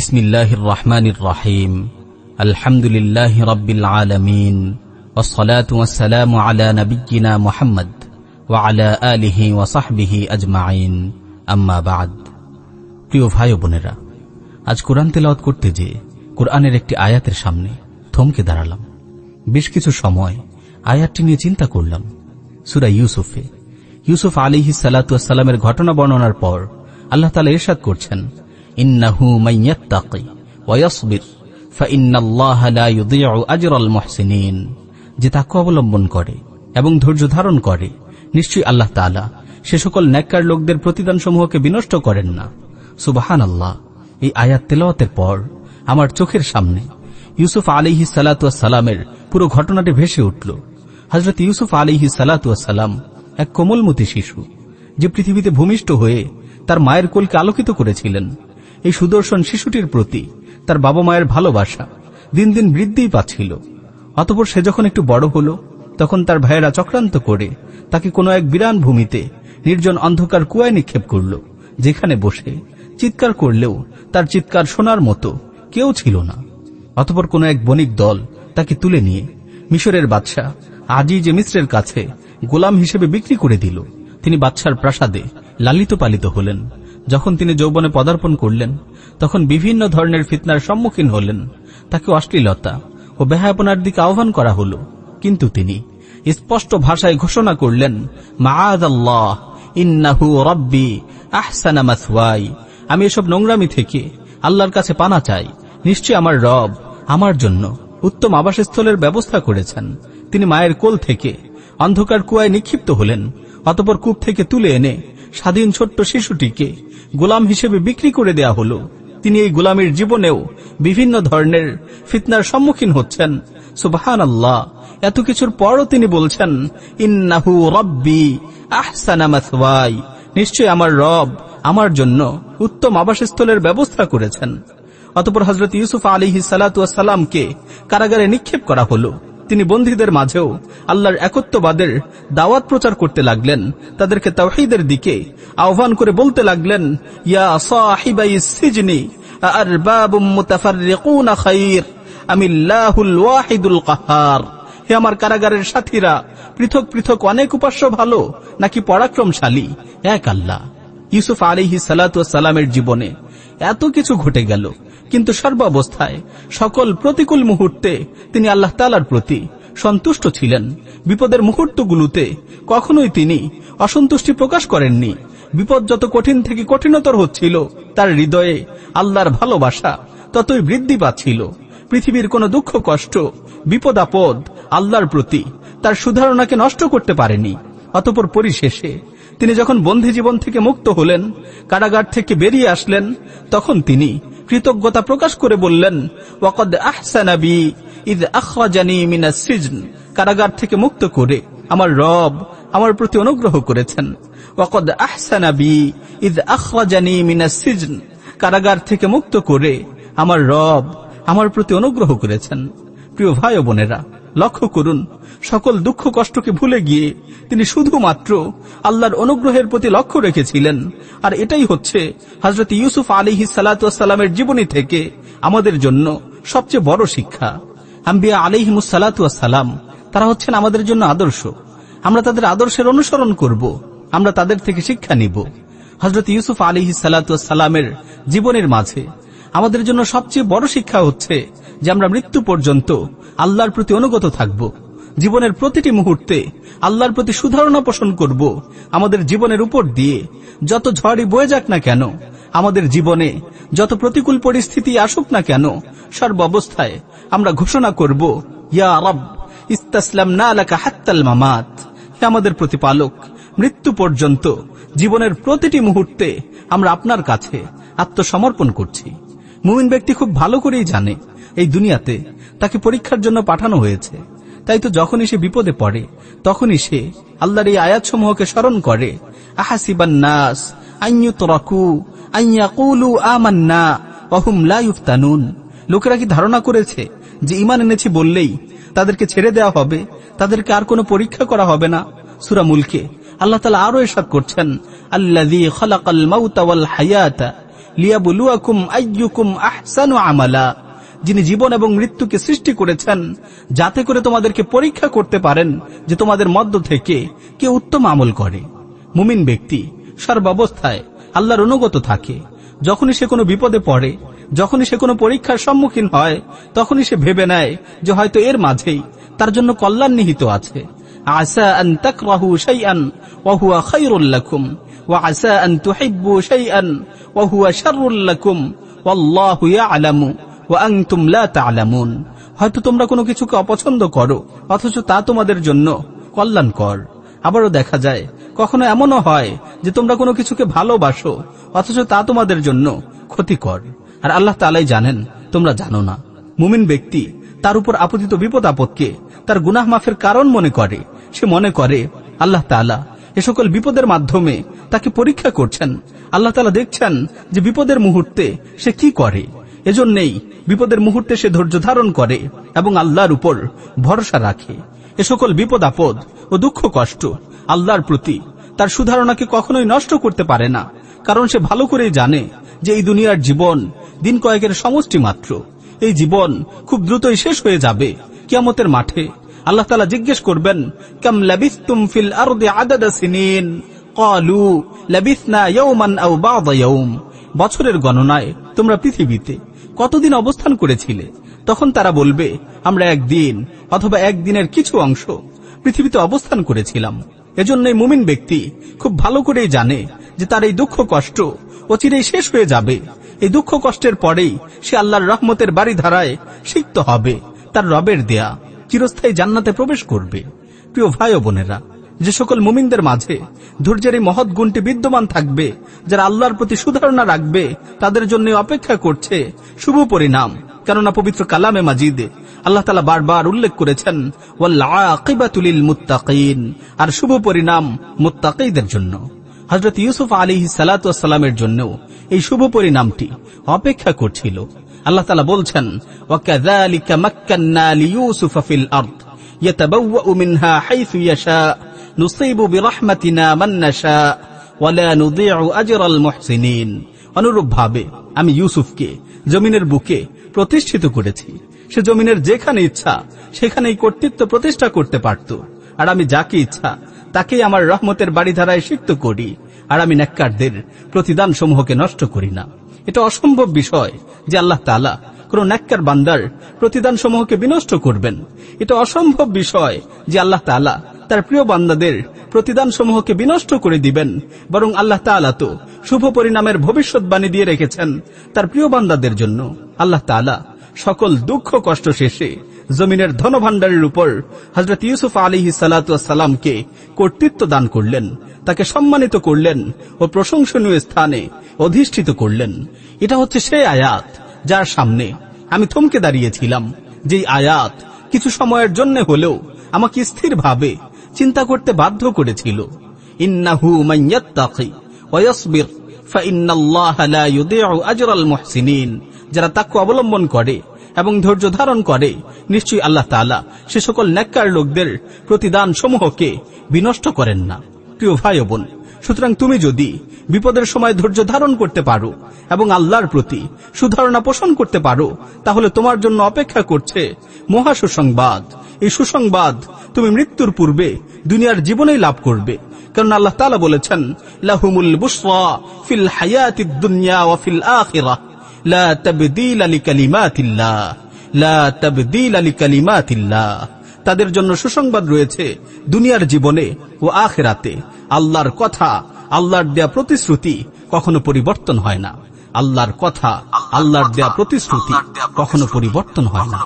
বিসমিল্লাহির রহমানির রাহিম আলহামদুলিল্লাহ রব্বিল আলমিন। ওসলাতাম আলা নবিকিনা মোহাম্মদ ও আলা আলিহি ওয়াসাহবিহি আজমাইন। আম্মাবাদ প্রিয় ভাই বোনেরা, আজ কোরআন তেলাওয়াত করতে যে কোরআনের একটি আয়াতের সামনে থমকে দাঁড়ালাম। বেশ কিছু সময় আয়াতটি নিয়ে চিন্তা করলাম। সুরা ইউসুফে। ইউসুফ আলিহি সালাতামের ঘটনা বর্ণনার পর আল্লাহ তালা এরশাদ করছেন ইন্নাহু মাইয়াত্তাকি ওয়াসবির ফাইন্নাল্লাহ লা ইউদিউ আজরাল মুহসিনিন যে তাকে অবলম্বন করে এবং ধৈর্য ধারণ করে, নিশ্চয়ই আল্লাহ তাআলা সে সকল ন্যাক্কার লোকদের প্রতিদানসমূহকে বিনষ্ট করেন না। সুবাহান আল্লাহ এই আয়াত তেলাওয়াতের পর আমার চোখের সামনে ইউসুফ আলিহি সালামের পুরো ঘটনাটি ভেসে উঠল। হজরত ইউসুফ আলিহি সালাম এক কোমলমতি শিশু, যে পৃথিবীতে ভূমিষ্ঠ হয়ে তার মায়ের কোলকে আলোকিত করেছিলেন। এই সুদর্শন শিশুটির প্রতি, তার বাবা মায়ের ভালোবাসা দিন দিন বৃদ্ধিই পাচ্ছিল। অতপর সে যখন একটু বড় হল, তখন তার ভাইয়েরা চক্রান্ত করে তাকে কোনো এক বিরান ভূমিতে নির্জন অন্ধকার কুয়ায় নিক্ষেপ করল, যেখানে বসে চিৎকার করলেও তার চিৎকার শোনার মতো কেউ ছিল না। অতপর কোন এক বণিক দল তাকে তুলে নিয়ে মিশরের বাদশাহ আজি যে মিশ্রের কাছে গোলাম হিসেবে বিক্রি করে দিল, তিনি বাদশার প্রাসাদে লালিত পালিত হলেন। যখন তিনি যৌবনে পদার্পণ করলেন, তখন বিভিন্ন ধরনের ফিতনার সম্মুখীন হলেন। তাকে অশ্লীলতা ও বেহায়াপনার দিকে আহ্বান করা হল। কিন্তু তিনি স্পষ্ট ভাষায় ঘোষণা করলেন ইন্নাহু রব্বি আমি এসব নোংরামি থেকে আল্লাহর কাছে পানা চাই। নিশ্চয় আমার রব আমার জন্য উত্তম আবাসস্থলের ব্যবস্থা করেছেন। তিনি মায়ের কোল থেকে অন্ধকার কুয়ায় নিক্ষিপ্ত হলেন, অতপর কূপ থেকে তুলে এনে স্বাধীন ছোট্ট শিশুটিকে গোলাম হিসেবে বিক্রি করে দেয়া হল। তিনি এই গোলামীর জীবনেও বিভিন্ন ধরনের ফিতনার সম্মুখীন হচ্ছেন। সুবাহান আল্লাহ এত কিছুর পরও তিনি বলছেন, ইন্নাহু রব্বি আহসানা মাসওয়াই। নিশ্চয় আমার রব আমার জন্য উত্তম আবাসস্থলের ব্যবস্থা করেছেন। অতপর হজরত ইউসুফ আলী সালাতামকে কারাগারে নিক্ষেপ করা হল। তিনি বন্দীদের মাঝেও আল্লাহর একত্ববাদের দাওয়াত প্রচার করতে লাগলেন। তাদেরকে তাওহিদের দিকে আহ্বান করে বলতে লাগলেন, ইয়া সিজনি খায়র আমিল্লাহুল ওয়াহিদুল কাহার। হে আমার কারাগারের সাথীরা, পৃথক পৃথক অনেক উপাস্য ভালো, নাকি পরাক্রমশালী? এক আল্লাহ। ইউসুফ আলিহি সালামের জীবনে এত কিছু ঘটে গেল। কিন্তু সর্বাবস্থায় সকল প্রতিকূল মুহূর্তে তিনি আল্লাহ তালার প্রতি সন্তুষ্ট ছিলেন। বিপদের মুহূর্তগুলোতে কখনোই তিনি অসন্তুষ্টি প্রকাশ করেননি। বিপদ যত কঠিন থেকে কঠিনতর হচ্ছিল, তার হৃদয়ে আল্লাহর ভালোবাসা ততই বৃদ্ধি পাচ্ছিল। পৃথিবীর কোন দুঃখ, কষ্ট, বিপদ, আপদ আল্লাহর প্রতি তার সুধারণাকে নষ্ট করতে পারেনি। অতপর পরিশেষে তিনি যখন বন্দী জীবন থেকে মুক্ত হলেন, কারাগার থেকে বেরিয়ে আসলেন, তখন তিনি কৃতজ্ঞতা প্রকাশ করে বললেন, ওয়াকদ আহসানাবি ইদ আখরাজানি মিনা সিজন, কারাগার থেকে মুক্ত করে আমার রব আমার প্রতি অনুগ্রহ করেছেন। ওয়াকদ আহসানাবি ইদ আখরাজানি মিনা সিজন, কারাগার থেকে মুক্ত করে আমার রব আমার প্রতি অনুগ্রহ করেছেন। প্রিয় ভাই বোনেরা লক্ষ্য করুন, সকল দুঃখ কষ্টকে ভুলে গিয়ে তিনি শুধুমাত্র আল্লাহর অনুগ্রহের প্রতি লক্ষ্য রেখেছিলেন। আর এটাই হচ্ছে হজরত ইউসুফ আলিহি সালাতামের জীবনী থেকে আমাদের জন্য সবচেয়ে বড় শিক্ষা। আম্বিয়া আলিহিমুসালাতাম তারা হচ্ছেন আমাদের জন্য আদর্শ। আমরা তাদের আদর্শের অনুসরণ করব, আমরা তাদের থেকে শিক্ষা নিব। হজরত ইউসুফ আলিহি সালাতামের জীবনের মাঝে আমাদের জন্য সবচেয়ে বড় শিক্ষা হচ্ছে যে আমরা মৃত্যু পর্যন্ত আল্লাহর প্রতি অনুগত থাকব। জীবনের প্রতিটি মুহূর্তে আল্লাহর প্রতি সুধারণা পোষণ করব আমাদের জীবনের উপর দিয়ে। যত ঝড়ই বয়ে যাক না কেন, আমাদের জীবনে যত প্রতিকূল পরিস্থিতি আসুক না কেন, সর্বাবস্থায় আমরা ঘোষণা করব, ইয়া রব ইস্তাসলাম না আলাকা হাত্তাল মামাত। আমাদের প্রতিপালক, মৃত্যু পর্যন্ত জীবনের প্রতিটি মুহূর্তে আমরা আপনার কাছে আত্মসমর্পণ করছি। মুমিন ব্যক্তি খুব ভালো করেই জানে। এই দুনিয়াতে তাকে পরীক্ষার জন্য পাঠানো হয়েছে। তাই তো যখনই সে বিপদে পড়ে, তখনই সে আল্লাহর এই আয়াতসমূহকে স্মরণ করে। আহাসিবান নাস আমান্না লোকেরা কি ধারণা করেছে যে ইমান এনেছি বললেই তাদেরকে ছেড়ে দেওয়া হবে, তাদেরকে আর কোনো পরীক্ষা করা হবে না? সুরা মুলকে আল্লাহ তালা আরও এসাদ করছেন আল্লাহ খালাকাল মাউতা ওয়াল হায়াতা লিয়াবুলুয়াকুম আইয়ুকুম আহসানু আমালা। যিনি জীবন এবং মৃত্যুকে সৃষ্টি করেছেন, যাতে করে তোমাদেরকে পরীক্ষা করতে পারেন যে তোমাদের মধ্য থেকে কে উত্তম আমল করে। মুমিন ব্যক্তি সর্বাবস্থায় আল্লাহর অনুগত থাকে। যখনই সে কোনো বিপদে পড়ে, যখনই সে কোনো পরীক্ষার সম্মুখীন হয়, তখনই সে ভেবে নেয় যে হয়তো এর মাঝেই তার জন্য কল্যাণ নিহিত আছে। আসা আন আন হয়তো তোমরা কোনো কিছুকে অপছন্দ করো, অথচ তা তোমাদের জন্য কল্যাণকর। আবারও দেখা যায়, কখনো এমনও হয় যে তোমরা কোনো কিছুকে ভালোবাসো, অথচ তা তোমাদের জন্য ক্ষতিকর। আর আল্লাহ তালাই জানেন, তোমরা জানো না। মুমিন ব্যক্তি তার উপর আপতিত বিপদ আপদকে তার গুনাহ মাফের কারণ মনে করে। সে মনে করে, আল্লাহ তালা এ সকল বিপদের মাধ্যমে তাকে পরীক্ষা করছেন। আল্লাহ তালা দেখছেন যে বিপদের মুহূর্তে সে কি করে। এজন্যই বিপদের মুহূর্তে সে ধৈর্য ধারণ করে এবং আল্লাহর উপর ভরসা রাখে। এ সকল বিপদ আপদ ও দুঃখ কষ্ট আল্লাহর প্রতি তার সুধারণাকে কখনোই নষ্ট করতে পারে না, কারণ সে ভালো করেই জানে যে এই দুনিয়ার জীবন দিন কয়েকের সমষ্টি মাত্র। এই জীবন খুব দ্রুতই শেষ হয়ে যাবে। কিয়ামতের মাঠে আল্লাহ তালা জিজ্ঞেস করবেন, কাম লাবিস্তুম ফিল লাবিসনা ইয়ৌমান বছরের গণনায় তোমরা পৃথিবীতে কতদিন অবস্থান করেছিলে? তখন তারা বলবে, আমরা একদিন অথবা একদিনের কিছু অংশ পৃথিবীতে অবস্থান করেছিলাম। এজন্যই মুমিন ব্যক্তি খুব ভালো করেই জানে যে তার এই দুঃখ কষ্ট অচিরেই শেষ হয়ে যাবে। এই দুঃখ কষ্টের পরেই সে আল্লাহর রহমতের বাড়ি ধারায় সিক্ত হবে, তার রবের দেয়া চিরস্থায়ী জান্নাতে প্রবেশ করবে। প্রিয় ভাই বোনেরা যে সকল মুমিনদের মাঝে ধৈর্যের এই মহৎ গুণটি বিদ্যমান থাকবে, যারা আল্লাহর প্রতি সুধারণা রাখবে, তাদের জন্য অপেক্ষা করছে শুভ পরিণাম। কেননা পবিত্র কালামে মাজিদে আল্লাহ তালা বারবার উল্লেখ করেছেন আর শুভ পরিণাম মুত্তাকিদের জন্য। হজরত ইউসুফ আলী সালাতামের জন্য এই শুভ পরিণামটি অপেক্ষা করছিল। আল্লাহ তালা বলছেন অনুরূপ ভাবে আমি ইউসুফকে জমিনের বুকে প্রতিষ্ঠিত করেছি। সে জমিনের যেখানে ইচ্ছা, সেখানেই কর্তৃত্ব প্রতিষ্ঠা করতে পারত। আর আমি যাকে ইচ্ছা, তাকেই আমার রহমতের বাড়ি ধারায় সিক্ত করি। আর আমি নেককারদের প্রতিদান সমূহকে নষ্ট করি না। এটা অসম্ভব বিষয় যে আল্লাহ তালা কোন নেককার বান্দার প্রতিদান সমূহকে বিনষ্ট করবেন। এটা অসম্ভব বিষয় যে আল্লাহ তালা তার প্রিয় বান্দাদের প্রতিদান সমূহকে বিনষ্ট করে দিবেন। বরং আল্লাহ তালা তো শুভ পরিণামের ভবিষ্যৎবাণী দিয়ে রেখেছেন তার প্রিয় বান্দাদের জন্য। আল্লাহ তালা সকল দুঃখ কষ্ট শেষে জমিনের ধনভাণ্ডারের উপর হজরত ইউসুফ আলী সালাতামকে কর্তৃত্ব দান করলেন। তাকে সম্মানিত করলেন ও প্রশংসনীয় স্থানে অধিষ্ঠিত করলেন। এটা হচ্ছে সেই আয়াত যার সামনে আমি থমকে দাঁড়িয়েছিলাম। যেই আয়াত কিছু সময়ের জন্য হলেও আমাকে স্থিরভাবে চিন্তা করতে বাধ্য করেছিল। আজরাল যারা তাকে অবলম্বন করে এবং ধৈর্য ধারণ করে, নিশ্চয়ই আল্লাহ তালা সে সকল ন্যাক্কার লোকদের প্রতিদান সমূহকে বিনষ্ট করেন না। প্রিয় ভাই বোন সুতরাং তুমি যদি বিপদের সময় ধৈর্য ধারণ করতে পারো এবং আল্লাহর প্রতি সুধারণা পোষণ করতে পারো, তাহলে তোমার জন্য অপেক্ষা করছে মহা সুসংবাদ। এই সুসংবাদ তুমি মৃত্যুর পূর্বে দুনিয়ার জীবনেই লাভ করবে। কারণ আল্লাহ তালা বলেছেন, লাহুমুল বুসরা ফিল হায়াতি দুনিয়া ও ফিল আখিরা। লা তাবদীল লিকালিমাতিল্লাহ। লা তাবদীল লিকালিমাতিল্লাহ। তাদের জন্য সুসংবাদ রয়েছে দুনিয়ার জীবনে ও আখেরাতে। আল্লাহর কথা, আল্লাহর দেয়া প্রতিশ্রুতি কখনো পরিবর্তন হয় না। আল্লাহর কথা, আল্লাহর দেয়া প্রতিশ্রুতি কখনো পরিবর্তন হয় না।